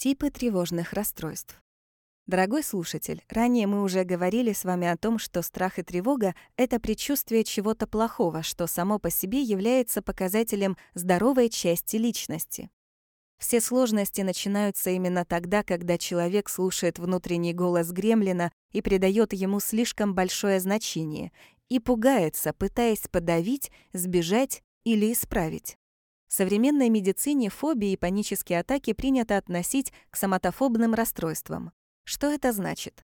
Типы тревожных расстройств. Дорогой слушатель, ранее мы уже говорили с вами о том, что страх и тревога — это предчувствие чего-то плохого, что само по себе является показателем здоровой части личности. Все сложности начинаются именно тогда, когда человек слушает внутренний голос гремлина и придает ему слишком большое значение и пугается, пытаясь подавить, сбежать или исправить. Современной медицине фобии и панические атаки принято относить к соматофобным расстройствам. Что это значит?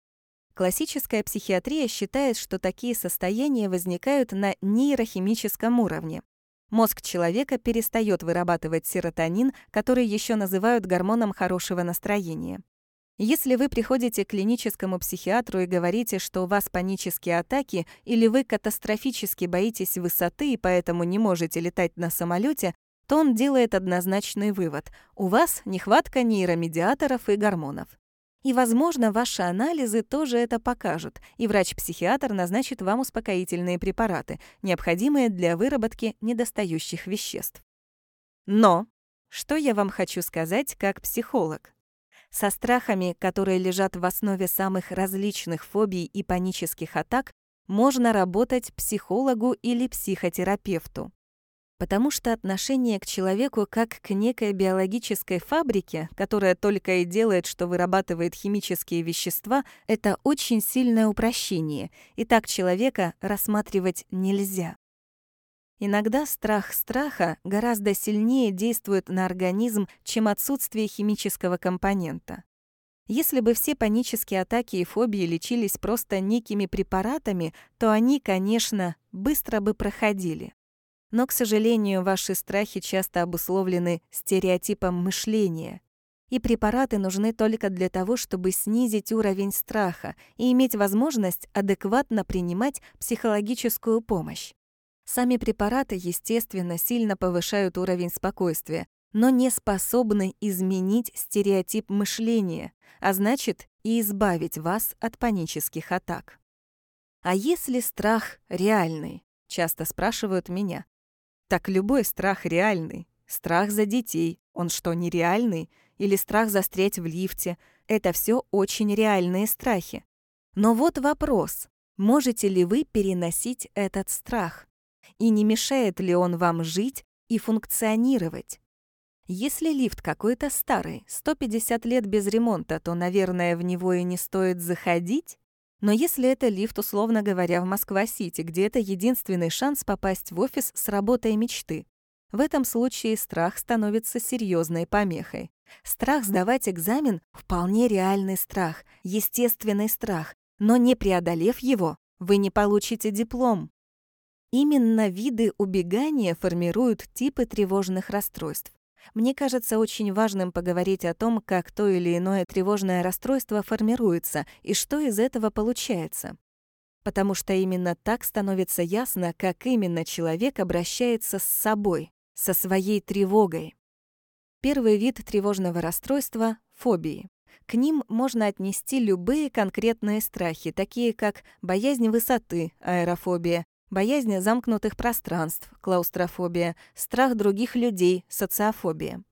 Классическая психиатрия считает, что такие состояния возникают на нейрохимическом уровне. Мозг человека перестает вырабатывать серотонин, который еще называют гормоном хорошего настроения. Если вы приходите к клиническому психиатру и говорите, что у вас панические атаки или вы катастрофически боитесь высоты и поэтому не можете летать на самолете, то он делает однозначный вывод – у вас нехватка нейромедиаторов и гормонов. И, возможно, ваши анализы тоже это покажут, и врач-психиатр назначит вам успокоительные препараты, необходимые для выработки недостающих веществ. Но что я вам хочу сказать как психолог? Со страхами, которые лежат в основе самых различных фобий и панических атак, можно работать психологу или психотерапевту потому что отношение к человеку как к некой биологической фабрике, которая только и делает, что вырабатывает химические вещества, это очень сильное упрощение, и так человека рассматривать нельзя. Иногда страх страха гораздо сильнее действует на организм, чем отсутствие химического компонента. Если бы все панические атаки и фобии лечились просто некими препаратами, то они, конечно, быстро бы проходили. Но, к сожалению, ваши страхи часто обусловлены стереотипом мышления. И препараты нужны только для того, чтобы снизить уровень страха и иметь возможность адекватно принимать психологическую помощь. Сами препараты, естественно, сильно повышают уровень спокойствия, но не способны изменить стереотип мышления, а значит и избавить вас от панических атак. А если страх реальный? Часто спрашивают меня. Так любой страх реальный. Страх за детей, он что, нереальный? Или страх застрять в лифте? Это все очень реальные страхи. Но вот вопрос. Можете ли вы переносить этот страх? И не мешает ли он вам жить и функционировать? Если лифт какой-то старый, 150 лет без ремонта, то, наверное, в него и не стоит заходить? Но если это лифт, условно говоря, в Москва-Сити, где это единственный шанс попасть в офис с работой мечты, в этом случае страх становится серьезной помехой. Страх сдавать экзамен — вполне реальный страх, естественный страх, но не преодолев его, вы не получите диплом. Именно виды убегания формируют типы тревожных расстройств. Мне кажется очень важным поговорить о том, как то или иное тревожное расстройство формируется и что из этого получается. Потому что именно так становится ясно, как именно человек обращается с собой, со своей тревогой. Первый вид тревожного расстройства — фобии. К ним можно отнести любые конкретные страхи, такие как боязнь высоты, аэрофобия, боязнь замкнутых пространств, клаустрофобия, страх других людей, социофобия.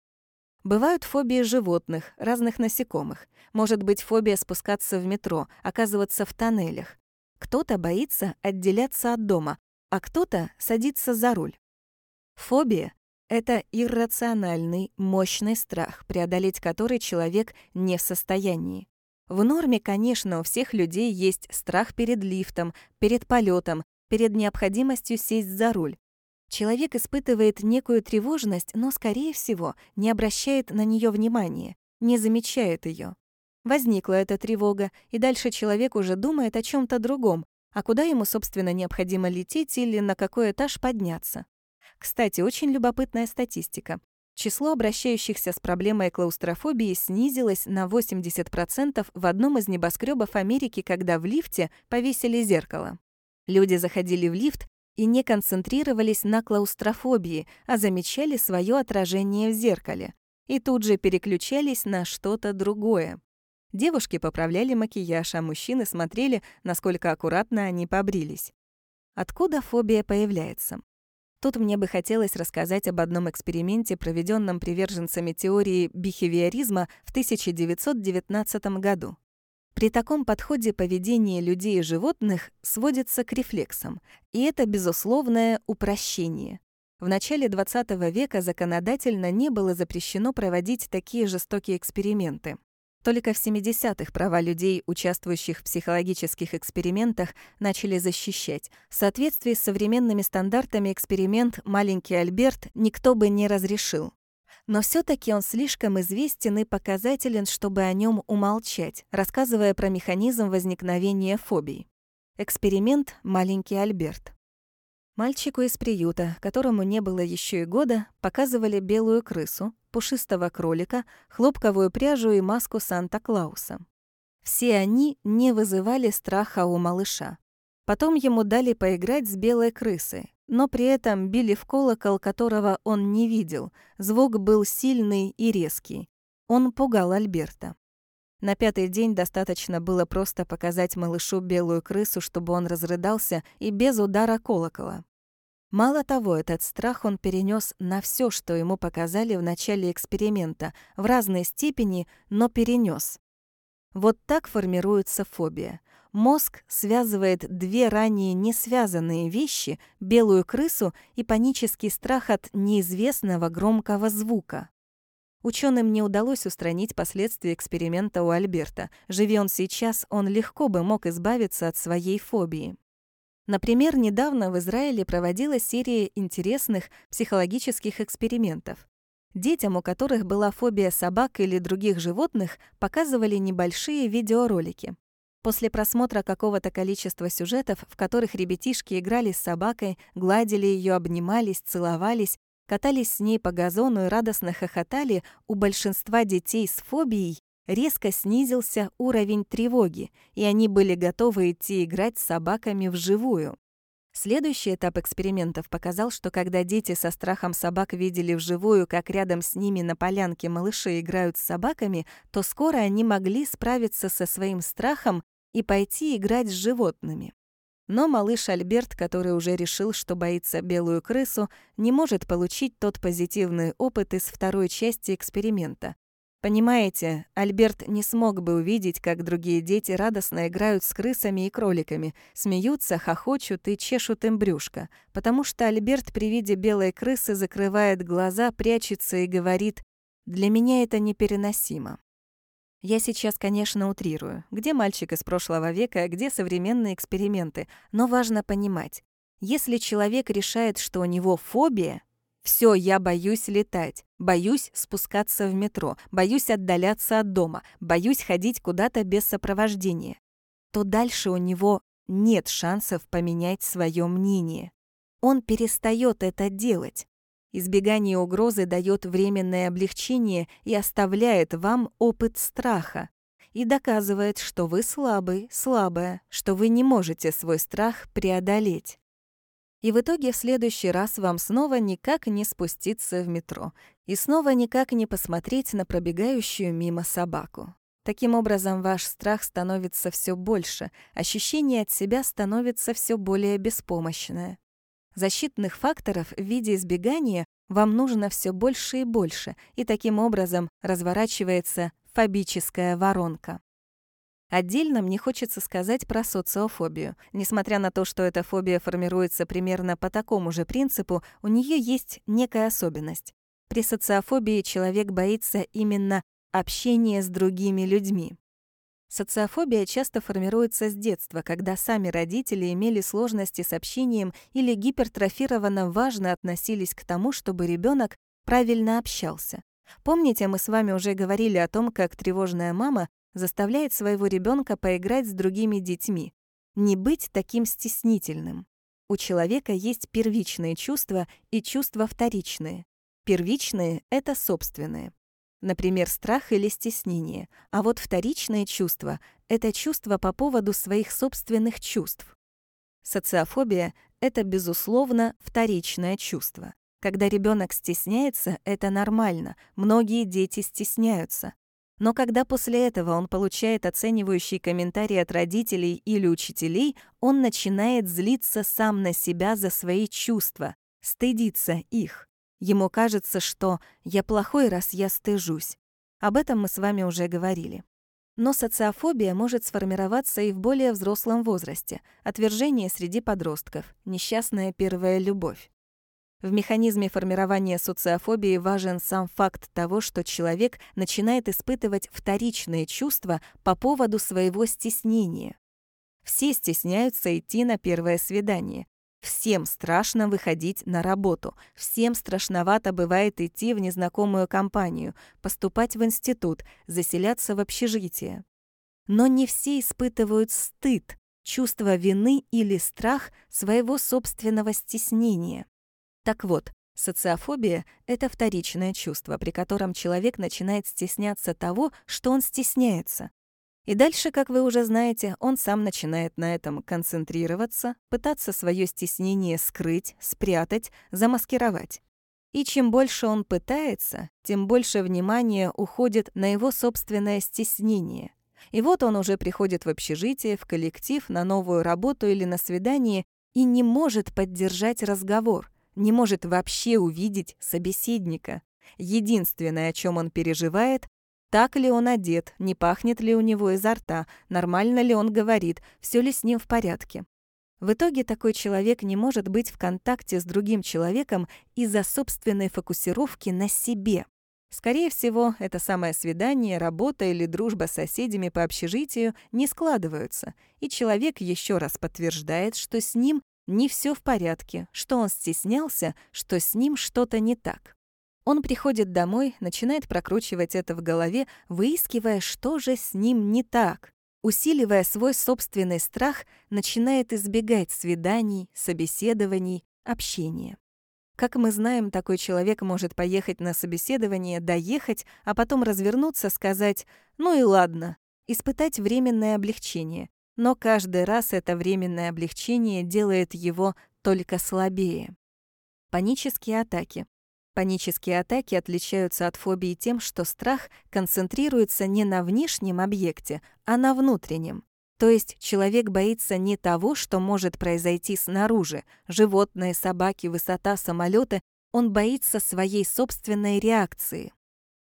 Бывают фобии животных, разных насекомых. Может быть фобия спускаться в метро, оказываться в тоннелях. Кто-то боится отделяться от дома, а кто-то садится за руль. Фобия — это иррациональный, мощный страх, преодолеть который человек не в состоянии. В норме, конечно, у всех людей есть страх перед лифтом, перед полетом, перед необходимостью сесть за руль. Человек испытывает некую тревожность, но, скорее всего, не обращает на нее внимания, не замечает ее. Возникла эта тревога, и дальше человек уже думает о чем то другом, а куда ему, собственно, необходимо лететь или на какой этаж подняться. Кстати, очень любопытная статистика. Число обращающихся с проблемой клаустрофобии снизилось на 80% в одном из небоскребов Америки, когда в лифте повесили зеркало. Люди заходили в лифт и не концентрировались на клаустрофобии, а замечали свое отражение в зеркале. И тут же переключались на что-то другое. Девушки поправляли макияж, а мужчины смотрели, насколько аккуратно они побрились. Откуда фобия появляется? Тут мне бы хотелось рассказать об одном эксперименте, проведенном приверженцами теории бихевиоризма в 1919 году. При таком подходе поведение людей и животных сводится к рефлексам, и это безусловное упрощение. В начале XX века законодательно не было запрещено проводить такие жестокие эксперименты. Только в 70-х права людей, участвующих в психологических экспериментах, начали защищать. В соответствии с современными стандартами эксперимент «Маленький Альберт» никто бы не разрешил. Но все таки он слишком известен и показателен, чтобы о нем умолчать, рассказывая про механизм возникновения фобий. Эксперимент «Маленький Альберт». Мальчику из приюта, которому не было еще и года, показывали белую крысу, пушистого кролика, хлопковую пряжу и маску Санта-Клауса. Все они не вызывали страха у малыша. Потом ему дали поиграть с белой крысой, но при этом били в колокол, которого он не видел. Звук был сильный и резкий. Он пугал Альберта. На пятый день достаточно было просто показать малышу белую крысу, чтобы он разрыдался и без удара колокола. Мало того, этот страх он перенес на все, что ему показали в начале эксперимента, в разной степени, но перенес. Вот так формируется фобия. Мозг связывает две ранее не связанные вещи, белую крысу и панический страх от неизвестного громкого звука. Ученым не удалось устранить последствия эксперимента у Альберта. Живи он сейчас, он легко бы мог избавиться от своей фобии. Например, недавно в Израиле проводилась серия интересных психологических экспериментов. Детям, у которых была фобия собак или других животных, показывали небольшие видеоролики. После просмотра какого-то количества сюжетов, в которых ребятишки играли с собакой, гладили ее, обнимались, целовались, катались с ней по газону и радостно хохотали, у большинства детей с фобией резко снизился уровень тревоги, и они были готовы идти играть с собаками вживую. Следующий этап экспериментов показал, что когда дети со страхом собак видели вживую, как рядом с ними на полянке малыши играют с собаками, то скоро они могли справиться со своим страхом и пойти играть с животными. Но малыш Альберт, который уже решил, что боится белую крысу, не может получить тот позитивный опыт из второй части эксперимента. Понимаете, Альберт не смог бы увидеть, как другие дети радостно играют с крысами и кроликами, смеются, хохочут и чешут им брюшко, потому что Альберт при виде белой крысы закрывает глаза, прячется и говорит «Для меня это непереносимо». Я сейчас, конечно, утрирую. Где мальчик из прошлого века, где современные эксперименты. Но важно понимать. Если человек решает, что у него фобия, все, я боюсь летать, боюсь спускаться в метро, боюсь отдаляться от дома, боюсь ходить куда-то без сопровождения, то дальше у него нет шансов поменять свое мнение. Он перестает это делать. Избегание угрозы дает временное облегчение и оставляет вам опыт страха и доказывает, что вы слабый, слабая, что вы не можете свой страх преодолеть. И в итоге в следующий раз вам снова никак не спуститься в метро и снова никак не посмотреть на пробегающую мимо собаку. Таким образом, ваш страх становится все больше, ощущение от себя становится все более беспомощное. Защитных факторов в виде избегания вам нужно все больше и больше, и таким образом разворачивается фобическая воронка. Отдельно мне хочется сказать про социофобию. Несмотря на то, что эта фобия формируется примерно по такому же принципу, у нее есть некая особенность. При социофобии человек боится именно общения с другими людьми. Социофобия часто формируется с детства, когда сами родители имели сложности с общением или гипертрофированно важно относились к тому, чтобы ребенок правильно общался. Помните, мы с вами уже говорили о том, как тревожная мама заставляет своего ребенка поиграть с другими детьми, не быть таким стеснительным. У человека есть первичные чувства и чувства вторичные. Первичные — это собственные например, страх или стеснение, а вот вторичное чувство — это чувство по поводу своих собственных чувств. Социофобия — это, безусловно, вторичное чувство. Когда ребенок стесняется, это нормально, многие дети стесняются. Но когда после этого он получает оценивающий комментарий от родителей или учителей, он начинает злиться сам на себя за свои чувства, стыдится их. Ему кажется, что «я плохой, раз я стыжусь». Об этом мы с вами уже говорили. Но социофобия может сформироваться и в более взрослом возрасте, отвержение среди подростков, несчастная первая любовь. В механизме формирования социофобии важен сам факт того, что человек начинает испытывать вторичные чувства по поводу своего стеснения. Все стесняются идти на первое свидание. Всем страшно выходить на работу. Всем страшновато бывает идти в незнакомую компанию, поступать в институт, заселяться в общежитие. Но не все испытывают стыд, чувство вины или страх своего собственного стеснения. Так вот, социофобия — это вторичное чувство, при котором человек начинает стесняться того, что он стесняется. И дальше, как вы уже знаете, он сам начинает на этом концентрироваться, пытаться свое стеснение скрыть, спрятать, замаскировать. И чем больше он пытается, тем больше внимания уходит на его собственное стеснение. И вот он уже приходит в общежитие, в коллектив, на новую работу или на свидание и не может поддержать разговор, не может вообще увидеть собеседника. Единственное, о чем он переживает, так ли он одет, не пахнет ли у него изо рта, нормально ли он говорит, все ли с ним в порядке. В итоге такой человек не может быть в контакте с другим человеком из-за собственной фокусировки на себе. Скорее всего, это самое свидание, работа или дружба с соседями по общежитию не складываются, и человек еще раз подтверждает, что с ним не все в порядке, что он стеснялся, что с ним что-то не так. Он приходит домой, начинает прокручивать это в голове, выискивая, что же с ним не так. Усиливая свой собственный страх, начинает избегать свиданий, собеседований, общения. Как мы знаем, такой человек может поехать на собеседование, доехать, а потом развернуться, сказать «ну и ладно», испытать временное облегчение, но каждый раз это временное облегчение делает его только слабее. Панические атаки. Панические атаки отличаются от фобии тем, что страх концентрируется не на внешнем объекте, а на внутреннем. То есть человек боится не того, что может произойти снаружи, животные, собаки, высота, самолеты, он боится своей собственной реакции.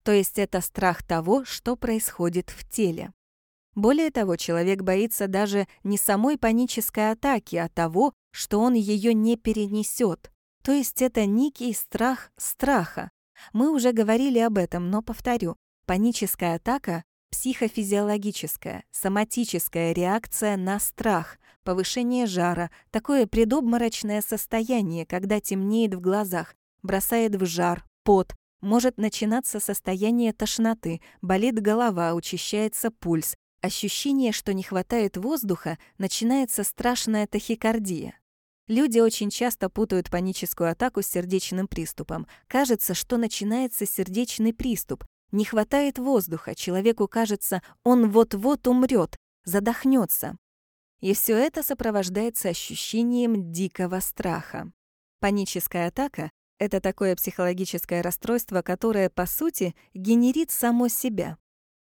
То есть это страх того, что происходит в теле. Более того, человек боится даже не самой панической атаки, а того, что он ее не перенесет. То есть это некий страх страха. Мы уже говорили об этом, но повторю. Паническая атака – психофизиологическая, соматическая реакция на страх, повышение жара, такое предобморочное состояние, когда темнеет в глазах, бросает в жар, пот, может начинаться состояние тошноты, болит голова, учащается пульс, ощущение, что не хватает воздуха, начинается страшная тахикардия. Люди очень часто путают паническую атаку с сердечным приступом. Кажется, что начинается сердечный приступ. Не хватает воздуха, человеку кажется, он вот-вот умрет, задохнется. И все это сопровождается ощущением дикого страха. Паническая атака — это такое психологическое расстройство, которое, по сути, генерит само себя.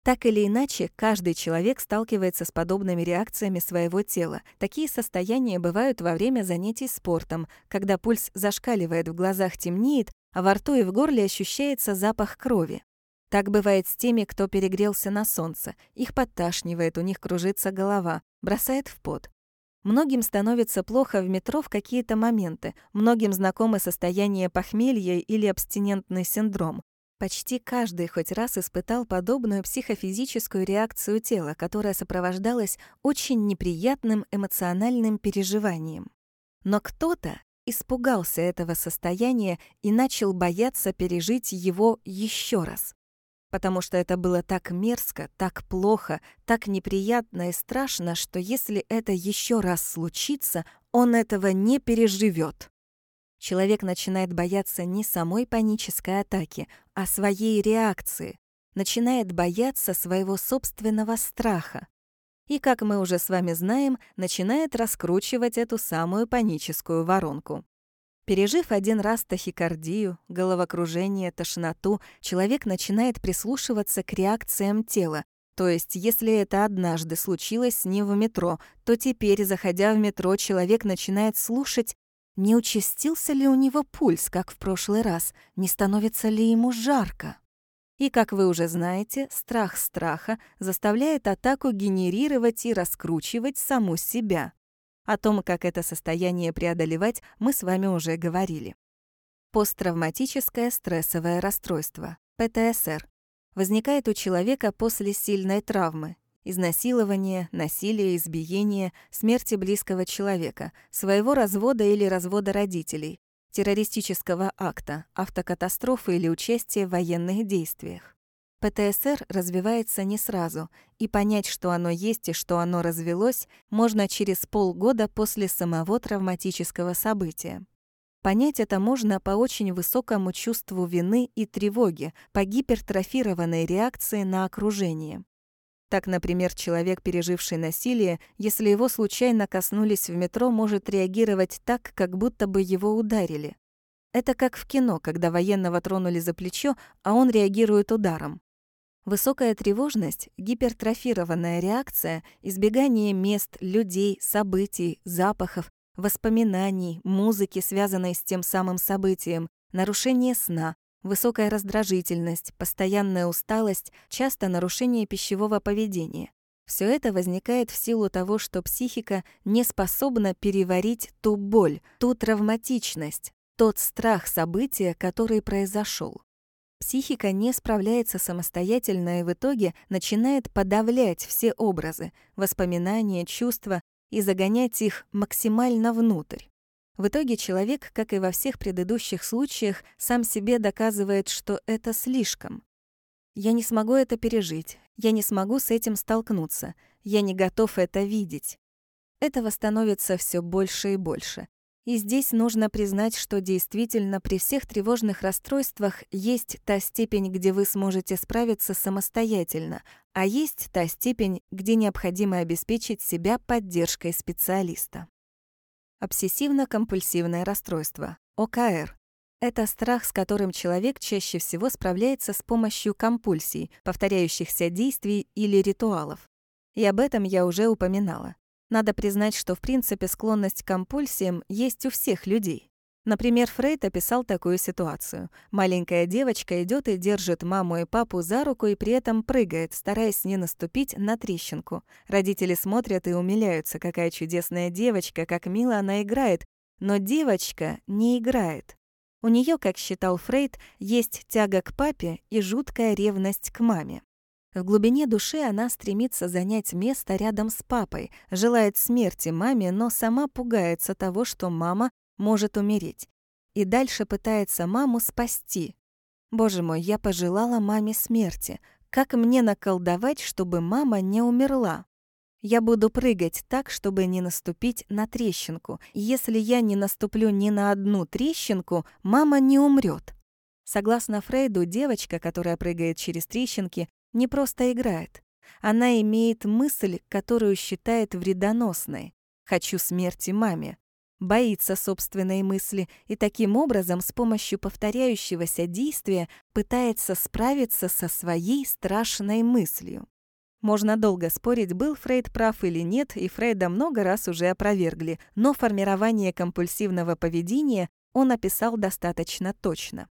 Так или иначе, каждый человек сталкивается с подобными реакциями своего тела. Такие состояния бывают во время занятий спортом, когда пульс зашкаливает, в глазах темнеет, а во рту и в горле ощущается запах крови. Так бывает с теми, кто перегрелся на солнце. Их подташнивает, у них кружится голова, бросает в пот. Многим становится плохо в метро в какие-то моменты. Многим знакомы состояние похмелья или абстинентный синдром. Почти каждый хоть раз испытал подобную психофизическую реакцию тела, которая сопровождалась очень неприятным эмоциональным переживанием. Но кто-то испугался этого состояния и начал бояться пережить его еще раз. Потому что это было так мерзко, так плохо, так неприятно и страшно, что если это еще раз случится, он этого не переживет. Человек начинает бояться не самой панической атаки, а своей реакции, начинает бояться своего собственного страха. И, как мы уже с вами знаем, начинает раскручивать эту самую паническую воронку. Пережив один раз тахикардию, головокружение, тошноту, человек начинает прислушиваться к реакциям тела. То есть, если это однажды случилось с ним в метро, то теперь, заходя в метро, человек начинает слушать Не участился ли у него пульс, как в прошлый раз? Не становится ли ему жарко? И, как вы уже знаете, страх страха заставляет атаку генерировать и раскручивать саму себя. О том, как это состояние преодолевать, мы с вами уже говорили. Посттравматическое стрессовое расстройство, ПТСР, возникает у человека после сильной травмы, изнасилования, насилия, избиения, смерти близкого человека, своего развода или развода родителей, террористического акта, автокатастрофы или участия в военных действиях. ПТСР развивается не сразу, и понять, что оно есть и что оно развелось, можно через полгода после самого травматического события. Понять это можно по очень высокому чувству вины и тревоги, по гипертрофированной реакции на окружение. Так, например, человек, переживший насилие, если его случайно коснулись в метро, может реагировать так, как будто бы его ударили. Это как в кино, когда военного тронули за плечо, а он реагирует ударом. Высокая тревожность, гипертрофированная реакция, избегание мест, людей, событий, запахов, воспоминаний, музыки, связанной с тем самым событием, нарушение сна, высокая раздражительность, постоянная усталость, часто нарушение пищевого поведения. Все это возникает в силу того, что психика не способна переварить ту боль, ту травматичность, тот страх события, который произошел. Психика не справляется самостоятельно и в итоге начинает подавлять все образы, воспоминания, чувства и загонять их максимально внутрь. В итоге человек, как и во всех предыдущих случаях, сам себе доказывает, что это слишком. Я не смогу это пережить, я не смогу с этим столкнуться, я не готов это видеть. Этого становится все больше и больше. И здесь нужно признать, что действительно при всех тревожных расстройствах есть та степень, где вы сможете справиться самостоятельно, а есть та степень, где необходимо обеспечить себя поддержкой специалиста. Обсессивно-компульсивное расстройство, ОКР. Это страх, с которым человек чаще всего справляется с помощью компульсий, повторяющихся действий или ритуалов. И об этом я уже упоминала. Надо признать, что в принципе склонность к компульсиям есть у всех людей. Например, Фрейд описал такую ситуацию. Маленькая девочка идет и держит маму и папу за руку и при этом прыгает, стараясь не наступить на трещинку. Родители смотрят и умиляются, какая чудесная девочка, как мило она играет. Но девочка не играет. У нее, как считал Фрейд, есть тяга к папе и жуткая ревность к маме. В глубине души она стремится занять место рядом с папой, желает смерти маме, но сама пугается того, что мама может умереть. И дальше пытается маму спасти. Боже мой, я пожелала маме смерти. Как мне наколдовать, чтобы мама не умерла? Я буду прыгать так, чтобы не наступить на трещинку. Если я не наступлю ни на одну трещинку, мама не умрет. Согласно Фрейду, девочка, которая прыгает через трещинки, не просто играет. Она имеет мысль, которую считает вредоносной. «Хочу смерти маме» боится собственной мысли и таким образом с помощью повторяющегося действия пытается справиться со своей страшной мыслью. Можно долго спорить, был Фрейд прав или нет, и Фрейда много раз уже опровергли, но формирование компульсивного поведения он описал достаточно точно.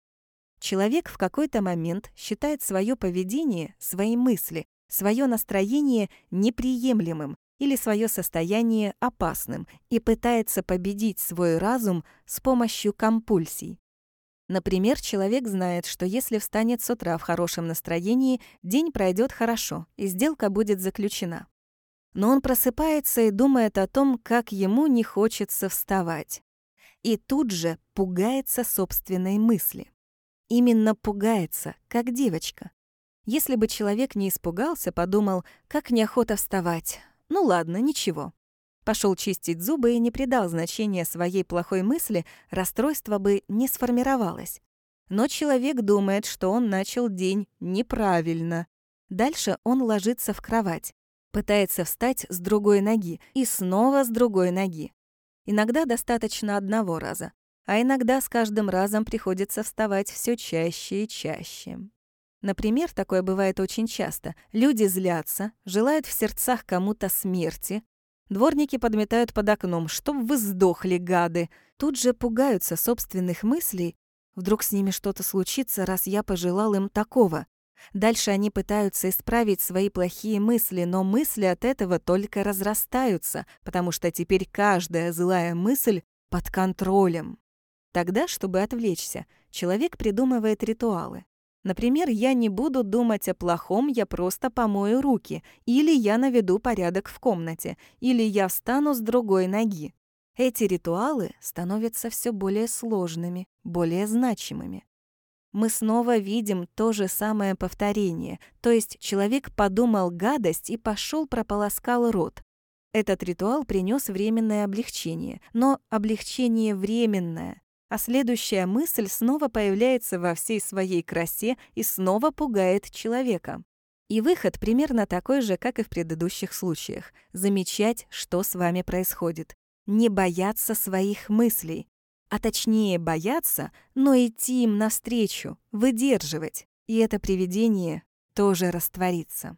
Человек в какой-то момент считает свое поведение, свои мысли, свое настроение неприемлемым, или свое состояние опасным и пытается победить свой разум с помощью компульсий. Например, человек знает, что если встанет с утра в хорошем настроении, день пройдет хорошо и сделка будет заключена. Но он просыпается и думает о том, как ему не хочется вставать. И тут же пугается собственной мысли. Именно пугается, как девочка. Если бы человек не испугался, подумал, как неохота вставать, ну ладно, ничего. Пошел чистить зубы и не придал значения своей плохой мысли, расстройство бы не сформировалось. Но человек думает, что он начал день неправильно. Дальше он ложится в кровать, пытается встать с другой ноги и снова с другой ноги. Иногда достаточно одного раза, а иногда с каждым разом приходится вставать все чаще и чаще. Например, такое бывает очень часто. Люди злятся, желают в сердцах кому-то смерти, Дворники подметают под окном, чтоб вы сдохли, гады. Тут же пугаются собственных мыслей. Вдруг с ними что-то случится, раз я пожелал им такого. Дальше они пытаются исправить свои плохие мысли, но мысли от этого только разрастаются, потому что теперь каждая злая мысль под контролем. Тогда, чтобы отвлечься, человек придумывает ритуалы. Например, я не буду думать о плохом, я просто помою руки, или я наведу порядок в комнате, или я встану с другой ноги. Эти ритуалы становятся все более сложными, более значимыми. Мы снова видим то же самое повторение, то есть человек подумал гадость и пошел прополоскал рот. Этот ритуал принес временное облегчение, но облегчение временное, а следующая мысль снова появляется во всей своей красе и снова пугает человека. И выход примерно такой же, как и в предыдущих случаях. Замечать, что с вами происходит. Не бояться своих мыслей а точнее бояться, но идти им навстречу, выдерживать, и это привидение тоже растворится.